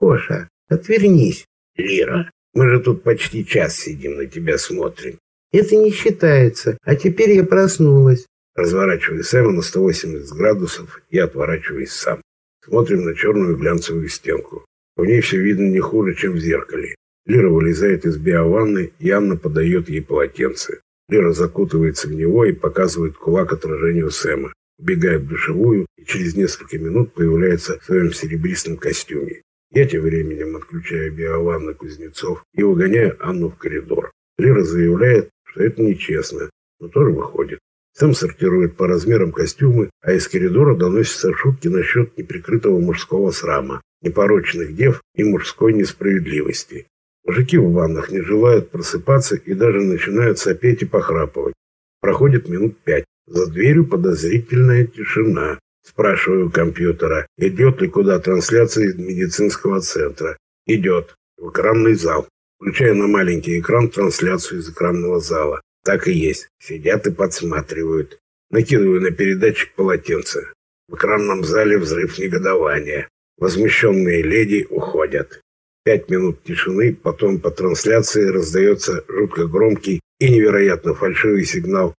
Коша, отвернись. Лира, мы же тут почти час сидим, на тебя смотрим. Это не считается. А теперь я проснулась. Разворачиваю Сэма на 180 градусов и отворачиваюсь сам. Смотрим на черную глянцевую стенку. В ней все видно не хуже, чем в зеркале. Лира вылезает из биованны, и Анна подает ей полотенце. Лера закутывается в него и показывает кулак отражению Сэма. Убегает в душевую и через несколько минут появляется в своем серебристом костюме. Я тем временем отключаю биованны Кузнецов и выгоняю Анну в коридор. Лера заявляет, что это нечестно, но тоже выходит. Сам сортирует по размерам костюмы, а из коридора доносятся шутки насчет неприкрытого мужского срама, непорочных дев и мужской несправедливости. Мужики в ваннах не желают просыпаться и даже начинают сопеть и похрапывать. Проходит минут пять. За дверью подозрительная тишина. Спрашиваю компьютера, идет ли куда трансляция из медицинского центра. Идет. В экранный зал. Включаю на маленький экран трансляцию из экранного зала. Так и есть. Сидят и подсматривают. Накидываю на передатчик полотенце. В экранном зале взрыв негодования. Возмущенные леди уходят. Пять минут тишины, потом по трансляции раздается жутко громкий и невероятно фальшивый сигнал.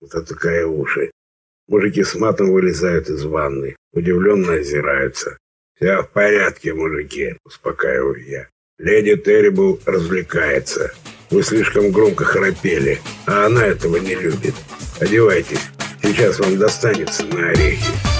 Вот такая уши. Мужики с матом вылезают из ванны, удивленно озираются. «Все в порядке, мужики», — успокаиваю я. «Леди Террибл развлекается. Вы слишком громко храпели, а она этого не любит. Одевайтесь, сейчас вам достанется на орехи».